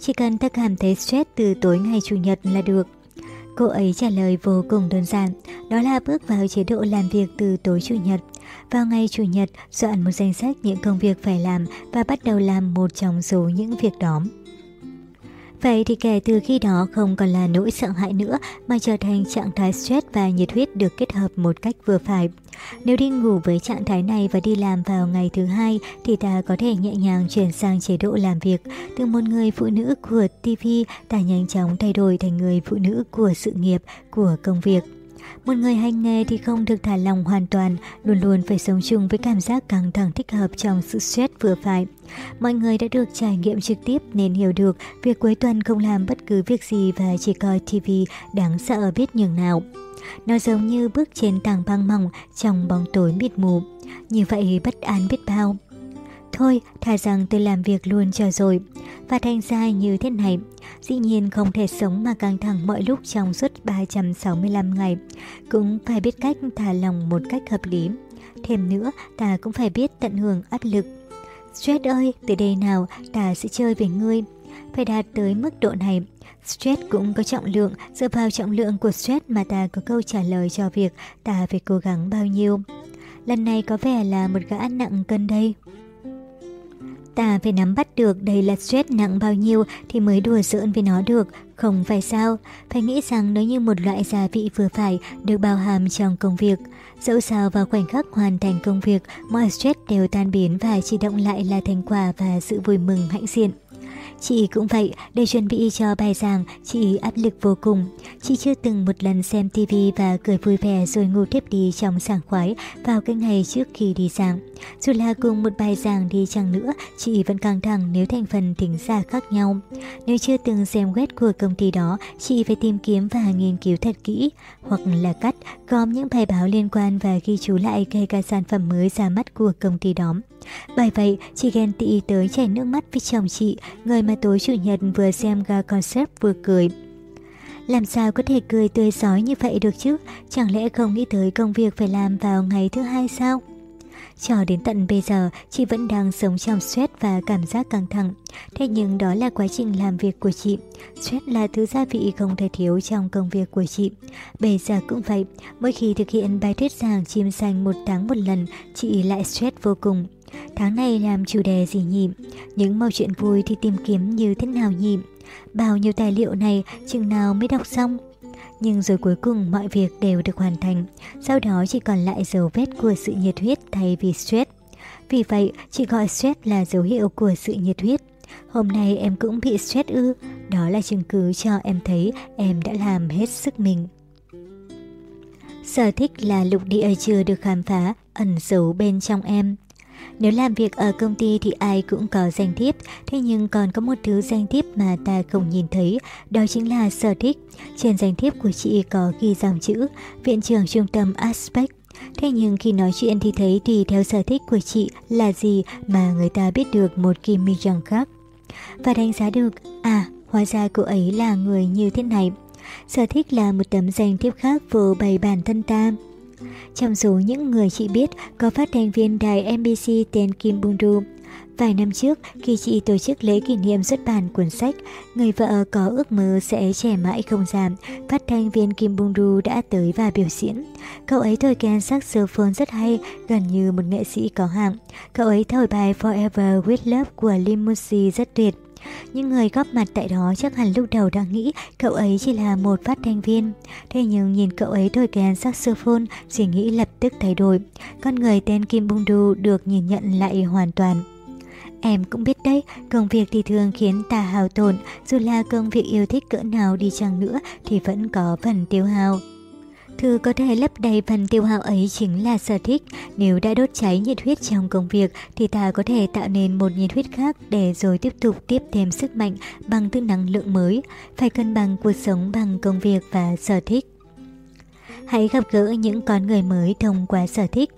Chỉ cần ta cảm thấy stress từ tối ngày Chủ nhật là được. Cô ấy trả lời vô cùng đơn giản, đó là bước vào chế độ làm việc từ tối Chủ nhật. Vào ngày Chủ nhật, soạn một danh sách những công việc phải làm và bắt đầu làm một trong số những việc đó. Vậy thì kể từ khi đó không còn là nỗi sợ hãi nữa mà trở thành trạng thái stress và nhiệt huyết được kết hợp một cách vừa phải. Nếu đi ngủ với trạng thái này và đi làm vào ngày thứ hai thì ta có thể nhẹ nhàng chuyển sang chế độ làm việc. Từ một người phụ nữ của TV, ta nhanh chóng thay đổi thành người phụ nữ của sự nghiệp, của công việc. Một người hành nghề thì không được thả lòng hoàn toàn, luôn luôn phải sống chung với cảm giác căng thẳng thích hợp trong sự stress vừa phải. Mọi người đã được trải nghiệm trực tiếp nên hiểu được việc cuối tuần không làm bất cứ việc gì và chỉ coi TV đáng sợ biết nhường nào. Nó giống như bước trên tảng băng mỏng trong bóng tối mịt mù. Như vậy bất an biết bao. Thôi, thà rằng tôi làm việc luôn cho rồi. Và thành ra như thế này, dĩ nhiên không thể sống mà căng thẳng mọi lúc trong suốt 365 ngày. Cũng phải biết cách thả lòng một cách hợp lý. Thêm nữa, ta cũng phải biết tận hưởng áp lực. Stress ơi, từ đây nào ta sẽ chơi với ngươi. Phải đạt tới mức độ này. Stress cũng có trọng lượng, dựa vào trọng lượng của stress mà ta có câu trả lời cho việc ta phải cố gắng bao nhiêu. Lần này có vẻ là một gã nặng cân đây. Ta phải nắm bắt được đây là stress nặng bao nhiêu thì mới đùa giỡn với nó được, không phải sao. Phải nghĩ rằng nó như một loại gia vị vừa phải được bao hàm trong công việc. Dẫu sao vào khoảnh khắc hoàn thành công việc, mọi stress đều tan biến và chỉ động lại là thành quả và sự vui mừng hãnh diện. Chị cũng vậy, để chuẩn bị cho bài giảng, chị áp lực vô cùng. Chị chưa từng một lần xem TV và cười vui vẻ rồi ngủ tiếp đi trong sảng khoái vào cái ngày trước khi đi giảng. Dù là cùng một bài giảng đi chăng nữa, chị vẫn căng thẳng nếu thành phần thính giả khác nhau. Nếu chưa từng xem web của công ty đó, chị phải tìm kiếm và nghiên cứu thật kỹ, hoặc là cắt, gom những bài báo liên quan và ghi chú lại kể cả sản phẩm mới ra mắt của công ty đó. Bởi vậy, chị ghen tị tới chảy nước mắt với chồng chị, người mà tối chủ nhật vừa xem ga concept vừa cười. Làm sao có thể cười tươi giói như vậy được chứ? Chẳng lẽ không nghĩ tới công việc phải làm vào ngày thứ hai sao? Cho đến tận bây giờ, chị vẫn đang sống trong stress và cảm giác căng thẳng. Thế nhưng đó là quá trình làm việc của chị. Stress là thứ gia vị không thể thiếu trong công việc của chị. Bây giờ cũng vậy, mỗi khi thực hiện bài thuyết giảng chim xanh một tháng một lần, chị lại stress vô cùng. Tháng này làm chủ đề gì nhỉ? Những mâu chuyện vui thì tìm kiếm như thế nào nhỉ? Bao nhiêu tài liệu này chừng nào mới đọc xong? Nhưng rồi cuối cùng mọi việc đều được hoàn thành, sau đó chỉ còn lại dấu vết của sự nhiệt huyết thay vì stress. Vì vậy, chị gọi stress là dấu hiệu của sự nhiệt huyết. Hôm nay em cũng bị stress ư, đó là chứng cứ cho em thấy em đã làm hết sức mình. Sở thích là lục địa chưa được khám phá, ẩn giấu bên trong em. Nếu làm việc ở công ty thì ai cũng có danh thiếp, thế nhưng còn có một thứ danh thiếp mà ta không nhìn thấy, đó chính là sở thích. Trên danh thiếp của chị có ghi dòng chữ Viện trưởng trung tâm Aspect. Thế nhưng khi nói chuyện thì thấy tùy theo sở thích của chị là gì mà người ta biết được một Kim Mi Jong khác. Và đánh giá được, à, hóa ra cô ấy là người như thế này. Sở thích là một tấm danh thiếp khác vô bày bản thân ta. Trong số những người chị biết có phát thanh viên đài MBC tên Kim Bung Ru. Vài năm trước, khi chị tổ chức lễ kỷ niệm xuất bản cuốn sách Người vợ có ước mơ sẽ trẻ mãi không giảm, phát thanh viên Kim Bung Ru đã tới và biểu diễn. Cậu ấy thổi kèn saxophone rất hay, gần như một nghệ sĩ có hạng. Cậu ấy thổi bài Forever With Love của Limousine rất tuyệt. Những người góp mặt tại đó chắc hẳn lúc đầu đang nghĩ cậu ấy chỉ là một phát thanh viên. Thế nhưng nhìn cậu ấy thổi kèn saxophone, suy nghĩ lập tức thay đổi. Con người tên Kim Bung Du được nhìn nhận lại hoàn toàn. Em cũng biết đấy, công việc thì thường khiến ta hao tổn, dù là công việc yêu thích cỡ nào đi chăng nữa thì vẫn có phần tiêu hao. Thứ có thể lấp đầy phần tiêu hao ấy chính là sở thích. Nếu đã đốt cháy nhiệt huyết trong công việc, thì ta có thể tạo nên một nhiệt huyết khác để rồi tiếp tục tiếp thêm sức mạnh bằng tư năng lượng mới. Phải cân bằng cuộc sống bằng công việc và sở thích. Hãy gặp gỡ những con người mới thông qua sở thích.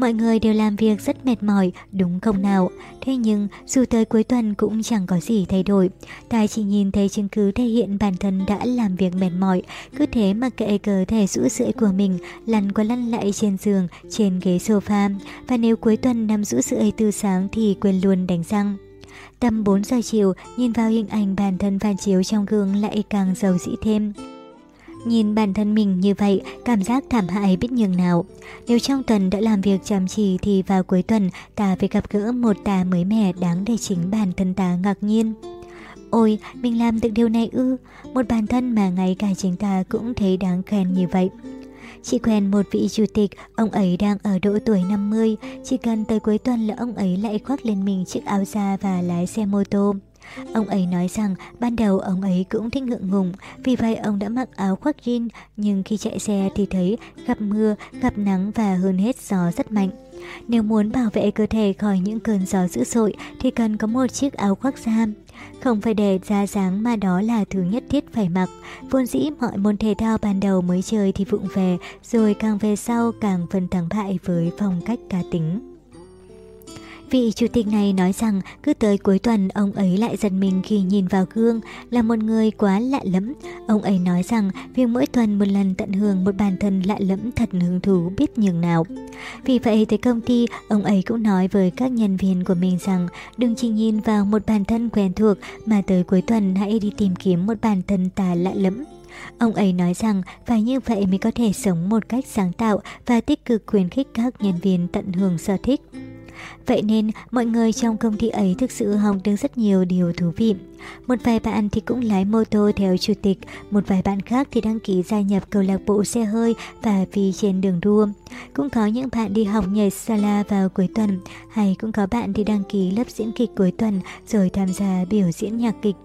Mọi người đều làm việc rất mệt mỏi, đúng không nào? Thế nhưng, dù tới cuối tuần cũng chẳng có gì thay đổi. Ta chỉ nhìn thấy chứng cứ thể hiện bản thân đã làm việc mệt mỏi, cứ thế mà kệ cơ thể rũ rượi của mình, lăn qua lăn lại trên giường, trên ghế sofa. Và nếu cuối tuần nằm rũ rượi từ sáng thì quên luôn đánh răng. Tầm 4 giờ chiều, nhìn vào hình ảnh bản thân phản chiếu trong gương lại càng giàu dĩ thêm. Nhìn bản thân mình như vậy, cảm giác thảm hại biết nhường nào. Nếu trong tuần đã làm việc chăm chỉ thì vào cuối tuần ta phải gặp gỡ một ta mới mẻ đáng để chính bản thân ta ngạc nhiên. Ôi, mình làm được điều này ư, một bản thân mà ngay cả chính ta cũng thấy đáng khen như vậy. Chị quen một vị chủ tịch, ông ấy đang ở độ tuổi 50, chỉ cần tới cuối tuần là ông ấy lại khoác lên mình chiếc áo da và lái xe mô tô. Ông ấy nói rằng ban đầu ông ấy cũng thích ngượng ngùng, vì vậy ông đã mặc áo khoác jean, nhưng khi chạy xe thì thấy gặp mưa, gặp nắng và hơn hết gió rất mạnh. Nếu muốn bảo vệ cơ thể khỏi những cơn gió dữ dội thì cần có một chiếc áo khoác da. Không phải để ra dáng mà đó là thứ nhất thiết phải mặc. Vốn dĩ mọi môn thể thao ban đầu mới chơi thì vụng về, rồi càng về sau càng phân thắng bại với phong cách cá tính. Vị chủ tịch này nói rằng cứ tới cuối tuần ông ấy lại giật mình khi nhìn vào gương là một người quá lạ lẫm. Ông ấy nói rằng việc mỗi tuần một lần tận hưởng một bản thân lạ lẫm thật hứng thú biết nhường nào. Vì vậy tới công ty, ông ấy cũng nói với các nhân viên của mình rằng đừng chỉ nhìn vào một bản thân quen thuộc mà tới cuối tuần hãy đi tìm kiếm một bản thân ta lạ lẫm. Ông ấy nói rằng phải như vậy mới có thể sống một cách sáng tạo và tích cực khuyến khích các nhân viên tận hưởng sở thích. Vậy nên mọi người trong công ty ấy thực sự học được rất nhiều điều thú vị. Một vài bạn thì cũng lái mô tô theo chủ tịch, một vài bạn khác thì đăng ký gia nhập câu lạc bộ xe hơi và phi trên đường đua. Cũng có những bạn đi học nhảy sala vào cuối tuần, hay cũng có bạn thì đăng ký lớp diễn kịch cuối tuần rồi tham gia biểu diễn nhạc kịch.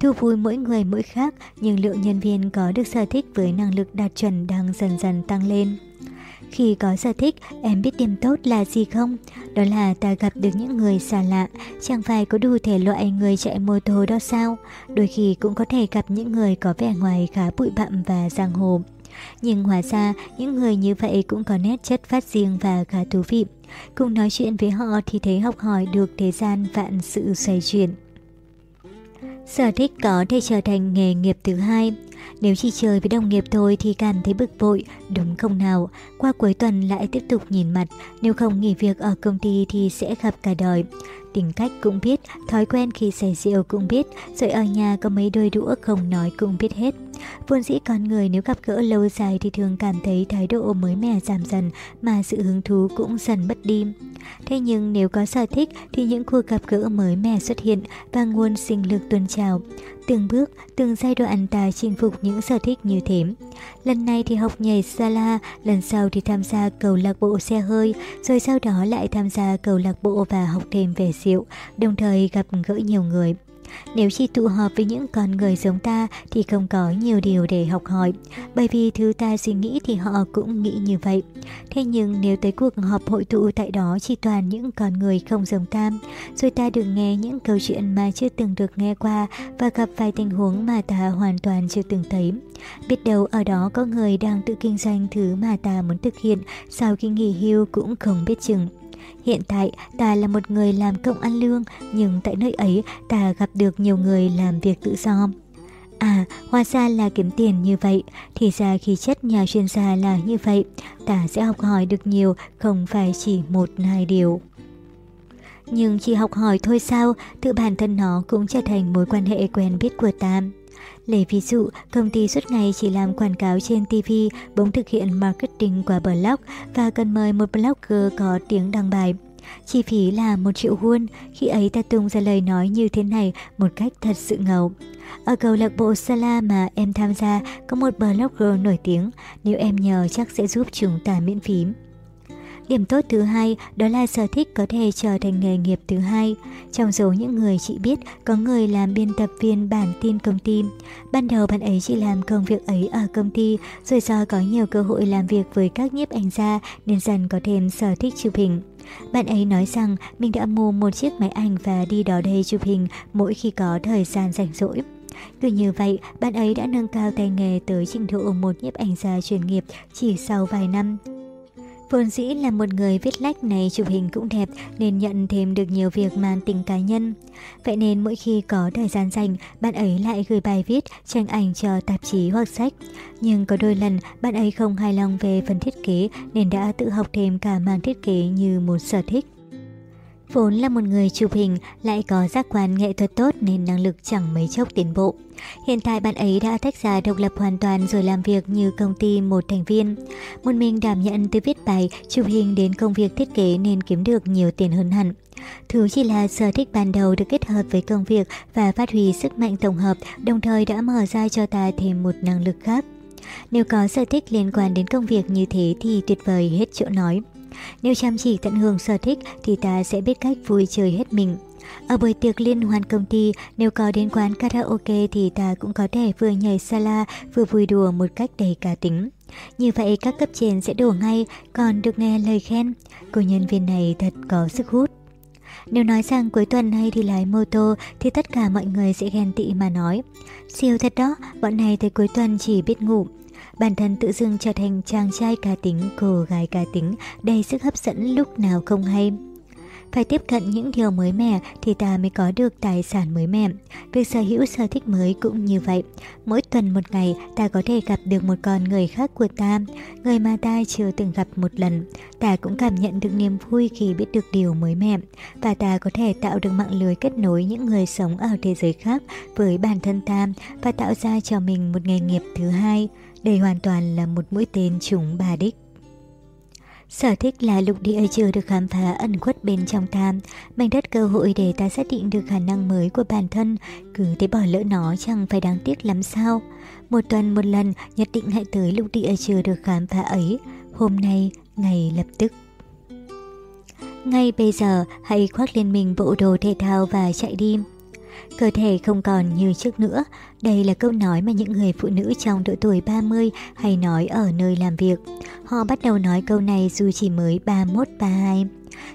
Thu vui mỗi người mỗi khác, nhưng lượng nhân viên có được sở thích với năng lực đạt chuẩn đang dần dần tăng lên. Khi có sở thích, em biết điểm tốt là gì không? Đó là ta gặp được những người xa lạ, chẳng phải có đủ thể loại người chạy mô tô đó sao? Đôi khi cũng có thể gặp những người có vẻ ngoài khá bụi bặm và giang hồ. Nhưng hóa ra, những người như vậy cũng có nét chất phát riêng và khá thú vị. Cùng nói chuyện với họ thì thấy học hỏi được thế gian vạn sự xoay chuyển. Sở thích có thể trở thành nghề nghiệp thứ hai. Nếu chỉ chơi với đồng nghiệp thôi thì cảm thấy bực bội, đúng không nào? Qua cuối tuần lại tiếp tục nhìn mặt, nếu không nghỉ việc ở công ty thì sẽ gặp cả đời. Tính cách cũng biết, thói quen khi say rượu cũng biết, rồi ở nhà có mấy đôi đũa không nói cũng biết hết. Vốn dĩ con người nếu gặp gỡ lâu dài thì thường cảm thấy thái độ mới mẻ giảm dần mà sự hứng thú cũng dần mất đi. Thế nhưng nếu có sở thích thì những cuộc gặp gỡ mới mẻ xuất hiện và nguồn sinh lực tuôn trào. Từng bước, từng giai đoạn ta chinh phục những sở thích như thế. Lần này thì học nhảy sala, lần sau thì tham gia cầu lạc bộ xe hơi, rồi sau đó lại tham gia cầu lạc bộ và học thêm về rượu, đồng thời gặp gỡ nhiều người. Nếu chỉ tụ họp với những con người giống ta thì không có nhiều điều để học hỏi, bởi vì thứ ta suy nghĩ thì họ cũng nghĩ như vậy. Thế nhưng nếu tới cuộc họp hội tụ tại đó chỉ toàn những con người không giống ta, rồi ta được nghe những câu chuyện mà chưa từng được nghe qua và gặp vài tình huống mà ta hoàn toàn chưa từng thấy. Biết đâu ở đó có người đang tự kinh doanh thứ mà ta muốn thực hiện sau khi nghỉ hưu cũng không biết chừng. Hiện tại ta là một người làm công ăn lương, nhưng tại nơi ấy ta gặp được nhiều người làm việc tự do. À, hóa ra là kiếm tiền như vậy, thì ra khi chất nhà chuyên gia là như vậy, ta sẽ học hỏi được nhiều, không phải chỉ một hai điều. Nhưng chỉ học hỏi thôi sao, tự bản thân nó cũng trở thành mối quan hệ quen biết của ta. Lấy ví dụ, công ty suốt ngày chỉ làm quảng cáo trên TV, bỗng thực hiện marketing qua blog và cần mời một blogger có tiếng đăng bài. Chi phí là một triệu won, khi ấy ta tung ra lời nói như thế này một cách thật sự ngầu. Ở câu lạc bộ Sala mà em tham gia có một blogger nổi tiếng, nếu em nhờ chắc sẽ giúp chúng ta miễn phí. Điểm tốt thứ hai đó là sở thích có thể trở thành nghề nghiệp thứ hai. Trong số những người chị biết, có người làm biên tập viên bản tin công ty. Ban đầu bạn ấy chỉ làm công việc ấy ở công ty, rồi do có nhiều cơ hội làm việc với các nhiếp ảnh gia nên dần có thêm sở thích chụp hình. Bạn ấy nói rằng mình đã mua một chiếc máy ảnh và đi đó đây chụp hình mỗi khi có thời gian rảnh rỗi. Cứ như vậy, bạn ấy đã nâng cao tay nghề tới trình độ một nhiếp ảnh gia chuyên nghiệp chỉ sau vài năm. Vốn dĩ là một người viết lách này chụp hình cũng đẹp nên nhận thêm được nhiều việc mang tình cá nhân. Vậy nên mỗi khi có thời gian dành, bạn ấy lại gửi bài viết, tranh ảnh cho tạp chí hoặc sách. Nhưng có đôi lần bạn ấy không hài lòng về phần thiết kế nên đã tự học thêm cả mảng thiết kế như một sở thích. Vốn là một người chụp hình, lại có giác quan nghệ thuật tốt nên năng lực chẳng mấy chốc tiến bộ. Hiện tại bạn ấy đã tách ra độc lập hoàn toàn rồi làm việc như công ty một thành viên. Một mình đảm nhận từ viết bài, chụp hình đến công việc thiết kế nên kiếm được nhiều tiền hơn hẳn. Thứ chỉ là sở thích ban đầu được kết hợp với công việc và phát huy sức mạnh tổng hợp, đồng thời đã mở ra cho ta thêm một năng lực khác. Nếu có sở thích liên quan đến công việc như thế thì tuyệt vời hết chỗ nói. Nếu chăm chỉ tận hưởng sở thích thì ta sẽ biết cách vui chơi hết mình. Ở buổi tiệc liên hoan công ty, nếu có đến quán karaoke thì ta cũng có thể vừa nhảy sala vừa vui đùa một cách đầy cá tính. Như vậy các cấp trên sẽ đổ ngay, còn được nghe lời khen. Cô nhân viên này thật có sức hút. Nếu nói rằng cuối tuần hay đi lái mô tô thì tất cả mọi người sẽ ghen tị mà nói. Siêu thật đó, bọn này tới cuối tuần chỉ biết ngủ bản thân tự dưng trở thành chàng trai cá tính, cô gái cá tính, đầy sức hấp dẫn lúc nào không hay. Phải tiếp cận những điều mới mẻ thì ta mới có được tài sản mới mẻ. Việc sở hữu sở thích mới cũng như vậy. Mỗi tuần một ngày ta có thể gặp được một con người khác của ta, người mà ta chưa từng gặp một lần. Ta cũng cảm nhận được niềm vui khi biết được điều mới mẻ. Và ta có thể tạo được mạng lưới kết nối những người sống ở thế giới khác với bản thân ta và tạo ra cho mình một nghề nghiệp thứ hai. Đây hoàn toàn là một mũi tên trúng ba đích. Sở thích là lục địa chưa được khám phá ẩn khuất bên trong ta, mảnh đất cơ hội để ta xác định được khả năng mới của bản thân, cứ thế bỏ lỡ nó chẳng phải đáng tiếc lắm sao. Một tuần một lần nhất định hãy tới lục địa chưa được khám phá ấy, hôm nay, ngày lập tức. Ngay bây giờ, hãy khoác lên mình bộ đồ thể thao và chạy đi cơ thể không còn như trước nữa. Đây là câu nói mà những người phụ nữ trong độ tuổi 30 hay nói ở nơi làm việc. Họ bắt đầu nói câu này dù chỉ mới 31-32.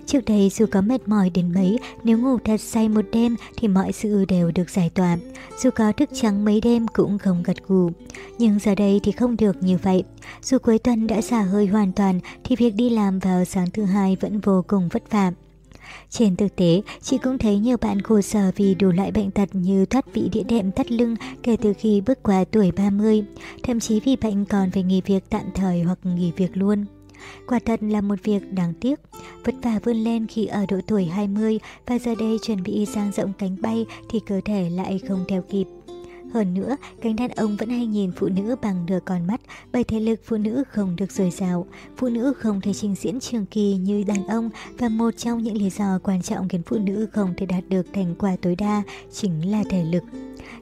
Trước đây dù có mệt mỏi đến mấy, nếu ngủ thật say một đêm thì mọi sự đều được giải tỏa. Dù có thức trắng mấy đêm cũng không gật gù. Nhưng giờ đây thì không được như vậy. Dù cuối tuần đã xả hơi hoàn toàn thì việc đi làm vào sáng thứ hai vẫn vô cùng vất vả. Trên thực tế, chị cũng thấy nhiều bạn khổ sở vì đủ loại bệnh tật như thoát vị địa đệm thắt lưng kể từ khi bước qua tuổi 30, thậm chí vì bệnh còn phải nghỉ việc tạm thời hoặc nghỉ việc luôn. Quả thật là một việc đáng tiếc. Vất vả vươn lên khi ở độ tuổi 20 và giờ đây chuẩn bị sang rộng cánh bay thì cơ thể lại không theo kịp. Hơn nữa, cánh đàn ông vẫn hay nhìn phụ nữ bằng nửa con mắt bởi thể lực phụ nữ không được dồi dào. Phụ nữ không thể trình diễn trường kỳ như đàn ông và một trong những lý do quan trọng khiến phụ nữ không thể đạt được thành quả tối đa chính là thể lực.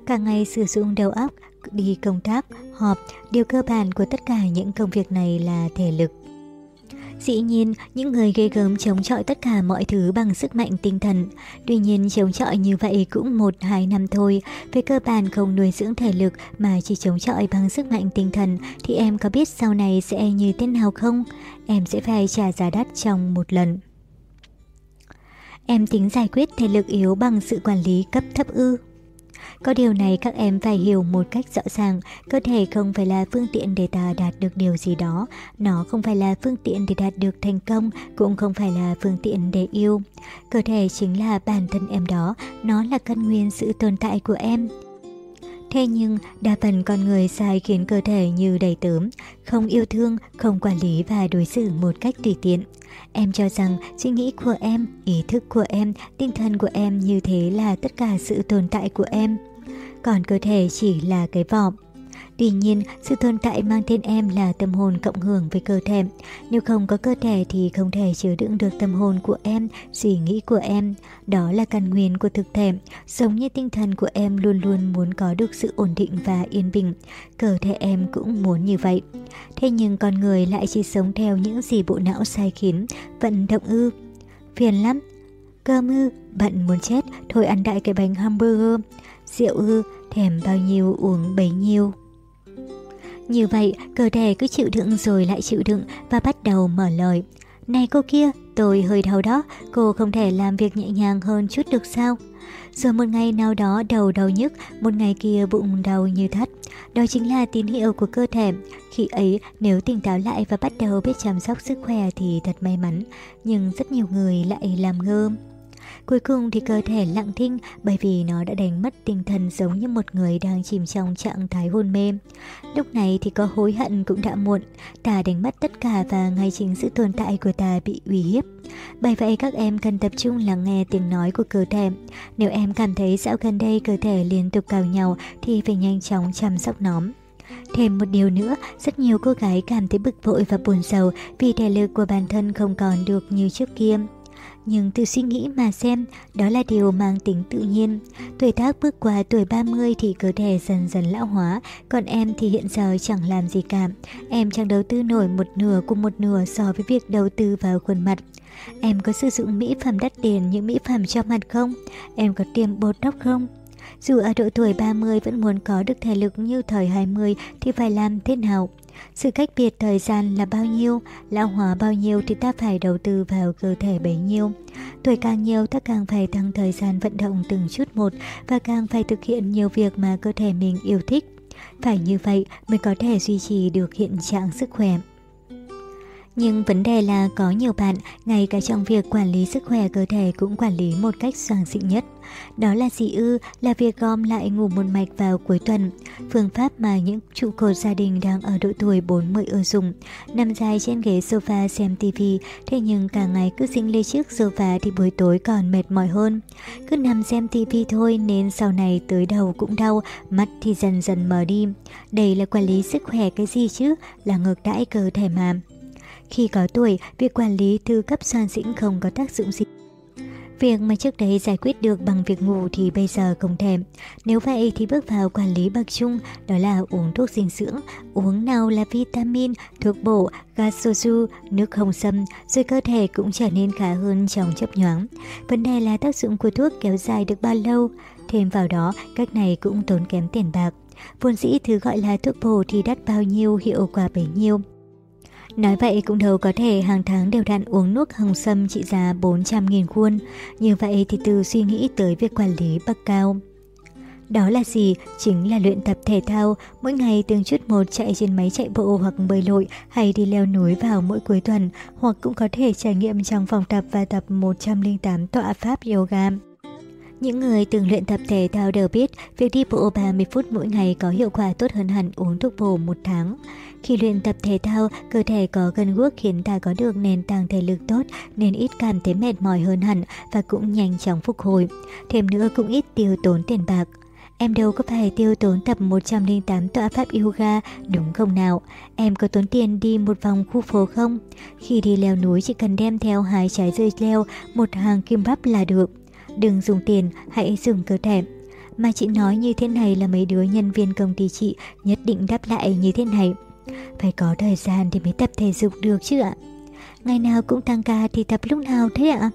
Cả ngày sử dụng đầu óc, đi công tác, họp, điều cơ bản của tất cả những công việc này là thể lực. Dĩ nhiên, những người ghê gớm chống chọi tất cả mọi thứ bằng sức mạnh tinh thần. Tuy nhiên, chống chọi như vậy cũng một hai năm thôi. Về cơ bản không nuôi dưỡng thể lực mà chỉ chống chọi bằng sức mạnh tinh thần thì em có biết sau này sẽ như thế nào không? Em sẽ phải trả giá đắt trong một lần. Em tính giải quyết thể lực yếu bằng sự quản lý cấp thấp ư. Có điều này các em phải hiểu một cách rõ ràng, cơ thể không phải là phương tiện để ta đạt được điều gì đó, nó không phải là phương tiện để đạt được thành công, cũng không phải là phương tiện để yêu. Cơ thể chính là bản thân em đó, nó là căn nguyên sự tồn tại của em. Thế nhưng, đa phần con người sai khiến cơ thể như đầy tớm, không yêu thương, không quản lý và đối xử một cách tùy tiện. Em cho rằng suy nghĩ của em, ý thức của em, tinh thần của em như thế là tất cả sự tồn tại của em. Còn cơ thể chỉ là cái vỏ. Tuy nhiên, sự tồn tại mang tên em là tâm hồn cộng hưởng với cơ thể. Nếu không có cơ thể thì không thể chứa đựng được tâm hồn của em, suy nghĩ của em. Đó là căn nguyên của thực thể. Giống như tinh thần của em luôn luôn muốn có được sự ổn định và yên bình. Cơ thể em cũng muốn như vậy. Thế nhưng con người lại chỉ sống theo những gì bộ não sai khiến, vận động ư. Phiền lắm. Cơm ư, bận muốn chết, thôi ăn đại cái bánh hamburger. Rượu ư, thèm bao nhiêu uống bấy nhiêu. Như vậy, cơ thể cứ chịu đựng rồi lại chịu đựng và bắt đầu mở lời. Này cô kia, tôi hơi đau đó, cô không thể làm việc nhẹ nhàng hơn chút được sao? Rồi một ngày nào đó đầu đau nhức, một ngày kia bụng đau như thắt. Đó chính là tín hiệu của cơ thể. Khi ấy, nếu tỉnh táo lại và bắt đầu biết chăm sóc sức khỏe thì thật may mắn. Nhưng rất nhiều người lại làm ngơ. Cuối cùng thì cơ thể lặng thinh bởi vì nó đã đánh mất tinh thần giống như một người đang chìm trong trạng thái hôn mê. Lúc này thì có hối hận cũng đã muộn, ta đánh mất tất cả và ngay chính sự tồn tại của ta bị uy hiếp. Bởi vậy các em cần tập trung lắng nghe tiếng nói của cơ thể. Nếu em cảm thấy dạo gần đây cơ thể liên tục cào nhau thì phải nhanh chóng chăm sóc nó. Thêm một điều nữa, rất nhiều cô gái cảm thấy bực bội và buồn sầu vì thể lực của bản thân không còn được như trước kia nhưng tự suy nghĩ mà xem, đó là điều mang tính tự nhiên. Tuổi tác bước qua tuổi 30 thì cơ thể dần dần lão hóa, còn em thì hiện giờ chẳng làm gì cả. Em chẳng đầu tư nổi một nửa cùng một nửa so với việc đầu tư vào khuôn mặt. Em có sử dụng mỹ phẩm đắt tiền những mỹ phẩm cho mặt không? Em có tiêm bột tóc không? Dù ở độ tuổi 30 vẫn muốn có được thể lực như thời 20 thì phải làm thế nào? Sự cách biệt thời gian là bao nhiêu, lão hóa bao nhiêu thì ta phải đầu tư vào cơ thể bấy nhiêu. Tuổi càng nhiều ta càng phải tăng thời gian vận động từng chút một và càng phải thực hiện nhiều việc mà cơ thể mình yêu thích. Phải như vậy mới có thể duy trì được hiện trạng sức khỏe. Nhưng vấn đề là có nhiều bạn, ngay cả trong việc quản lý sức khỏe cơ thể cũng quản lý một cách soàng xịn nhất. Đó là gì ư? Là việc gom lại ngủ một mạch vào cuối tuần. Phương pháp mà những trụ cột gia đình đang ở độ tuổi 40 ưa dùng. Nằm dài trên ghế sofa xem tivi, thế nhưng cả ngày cứ dính lê chiếc sofa thì buổi tối còn mệt mỏi hơn. Cứ nằm xem tivi thôi nên sau này tới đầu cũng đau, mắt thì dần dần mờ đi. Đây là quản lý sức khỏe cái gì chứ? Là ngược đãi cơ thể mà. Khi có tuổi, việc quản lý thư cấp soan dĩnh không có tác dụng gì. Việc mà trước đây giải quyết được bằng việc ngủ thì bây giờ không thèm. Nếu vậy thì bước vào quản lý bậc chung, đó là uống thuốc dinh dưỡng, uống nào là vitamin, thuốc bổ, gasosu, nước hồng sâm, rồi cơ thể cũng trở nên khá hơn trong chấp nhoáng. Vấn đề là tác dụng của thuốc kéo dài được bao lâu. Thêm vào đó, cách này cũng tốn kém tiền bạc. Vốn dĩ thứ gọi là thuốc bổ thì đắt bao nhiêu hiệu quả bấy nhiêu. Nói vậy cũng đâu có thể hàng tháng đều đặn uống nước hồng sâm trị giá 400.000 won Như vậy thì từ suy nghĩ tới việc quản lý bậc cao. Đó là gì? Chính là luyện tập thể thao, mỗi ngày từng chút một chạy trên máy chạy bộ hoặc bơi lội hay đi leo núi vào mỗi cuối tuần, hoặc cũng có thể trải nghiệm trong phòng tập và tập 108 tọa pháp yoga. Những người từng luyện tập thể thao đều biết việc đi bộ 30 phút mỗi ngày có hiệu quả tốt hơn hẳn uống thuốc bổ một tháng. Khi luyện tập thể thao, cơ thể có gân guốc khiến ta có được nền tảng thể lực tốt nên ít cảm thấy mệt mỏi hơn hẳn và cũng nhanh chóng phục hồi. Thêm nữa cũng ít tiêu tốn tiền bạc. Em đâu có phải tiêu tốn tập 108 tọa pháp yoga đúng không nào? Em có tốn tiền đi một vòng khu phố không? Khi đi leo núi chỉ cần đem theo hai trái dưa leo, một hàng kim bắp là được. Đừng dùng tiền, hãy dùng cơ thể. Mà chị nói như thế này là mấy đứa nhân viên công ty chị nhất định đáp lại như thế này. Phải có thời gian thì mới tập thể dục được chứ ạ. Ngày nào cũng tăng ca thì tập lúc nào thế ạ?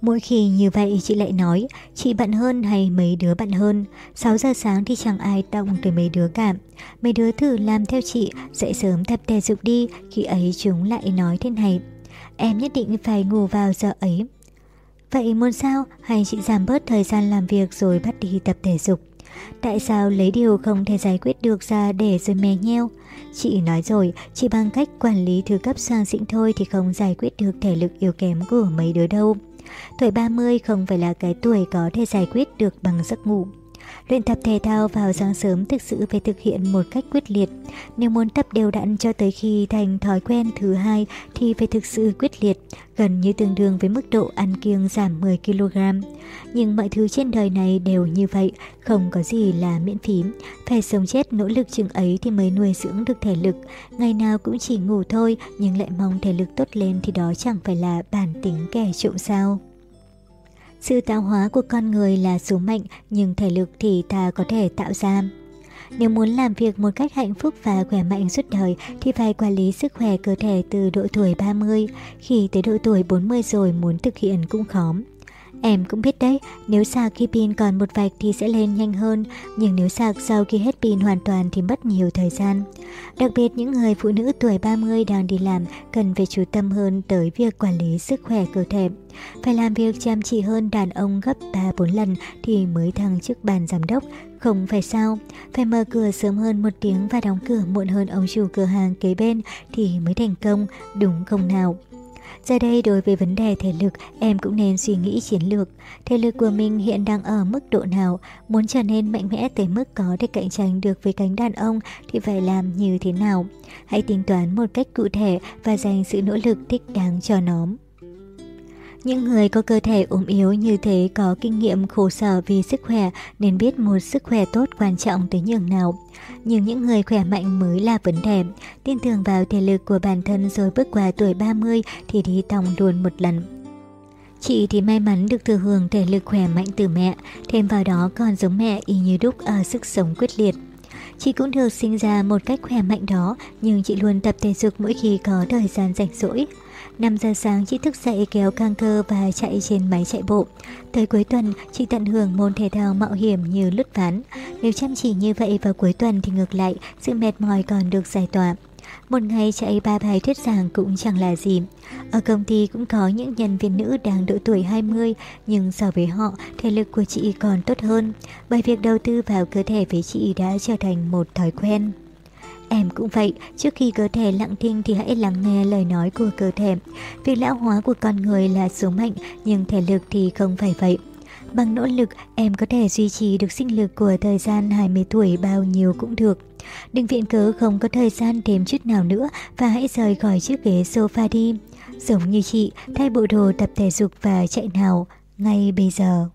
Mỗi khi như vậy chị lại nói, chị bận hơn hay mấy đứa bận hơn. 6 giờ sáng thì chẳng ai động tới mấy đứa cả. Mấy đứa thử làm theo chị, dậy sớm tập thể dục đi, khi ấy chúng lại nói thế này. Em nhất định phải ngủ vào giờ ấy. Vậy muốn sao? Hay chị giảm bớt thời gian làm việc rồi bắt đi tập thể dục? Tại sao lấy điều không thể giải quyết được ra để rồi mè nheo? Chị nói rồi, chỉ bằng cách quản lý thứ cấp sang xịn thôi thì không giải quyết được thể lực yếu kém của mấy đứa đâu. Tuổi 30 không phải là cái tuổi có thể giải quyết được bằng giấc ngủ. Luyện tập thể thao vào sáng sớm thực sự phải thực hiện một cách quyết liệt. Nếu muốn tập đều đặn cho tới khi thành thói quen thứ hai thì phải thực sự quyết liệt, gần như tương đương với mức độ ăn kiêng giảm 10kg. Nhưng mọi thứ trên đời này đều như vậy, không có gì là miễn phí. Phải sống chết nỗ lực chừng ấy thì mới nuôi dưỡng được thể lực. Ngày nào cũng chỉ ngủ thôi nhưng lại mong thể lực tốt lên thì đó chẳng phải là bản tính kẻ trộm sao. Sự tạo hóa của con người là số mệnh nhưng thể lực thì ta có thể tạo ra. Nếu muốn làm việc một cách hạnh phúc và khỏe mạnh suốt đời thì phải quản lý sức khỏe cơ thể từ độ tuổi 30, khi tới độ tuổi 40 rồi muốn thực hiện cũng khó. Em cũng biết đấy, nếu sạc khi pin còn một vạch thì sẽ lên nhanh hơn, nhưng nếu sạc sau khi hết pin hoàn toàn thì mất nhiều thời gian. Đặc biệt những người phụ nữ tuổi 30 đang đi làm cần phải chú tâm hơn tới việc quản lý sức khỏe cơ thể. Phải làm việc chăm chỉ hơn đàn ông gấp 3-4 lần thì mới thăng chức bàn giám đốc, không phải sao. Phải mở cửa sớm hơn một tiếng và đóng cửa muộn hơn ông chủ cửa hàng kế bên thì mới thành công, đúng không nào? Giờ đây đối với vấn đề thể lực, em cũng nên suy nghĩ chiến lược. Thể lực của mình hiện đang ở mức độ nào? Muốn trở nên mạnh mẽ tới mức có thể cạnh tranh được với cánh đàn ông thì phải làm như thế nào? Hãy tính toán một cách cụ thể và dành sự nỗ lực thích đáng cho nó. Những người có cơ thể ốm yếu như thế có kinh nghiệm khổ sở vì sức khỏe nên biết một sức khỏe tốt quan trọng tới nhường nào. Nhưng những người khỏe mạnh mới là vấn đề. Tin tưởng vào thể lực của bản thân rồi bước qua tuổi 30 thì đi tòng luôn một lần. Chị thì may mắn được thừa hưởng thể lực khỏe mạnh từ mẹ, thêm vào đó còn giống mẹ y như đúc ở sức sống quyết liệt. Chị cũng được sinh ra một cách khỏe mạnh đó, nhưng chị luôn tập thể dục mỗi khi có thời gian rảnh rỗi. 5 giờ sáng chị thức dậy kéo căng cơ và chạy trên máy chạy bộ. Tới cuối tuần, chị tận hưởng môn thể thao mạo hiểm như lướt ván. Nếu chăm chỉ như vậy vào cuối tuần thì ngược lại, sự mệt mỏi còn được giải tỏa. Một ngày chạy ba bài thuyết giảng cũng chẳng là gì. Ở công ty cũng có những nhân viên nữ đang độ tuổi 20, nhưng so với họ, thể lực của chị còn tốt hơn, bởi việc đầu tư vào cơ thể với chị đã trở thành một thói quen. Em cũng vậy, trước khi cơ thể lặng thinh thì hãy lắng nghe lời nói của cơ thể. Việc lão hóa của con người là số mệnh, nhưng thể lực thì không phải vậy. Bằng nỗ lực, em có thể duy trì được sinh lực của thời gian 20 tuổi bao nhiêu cũng được. Đừng viện cớ không có thời gian thêm chút nào nữa và hãy rời khỏi chiếc ghế sofa đi. Giống như chị, thay bộ đồ tập thể dục và chạy nào ngay bây giờ.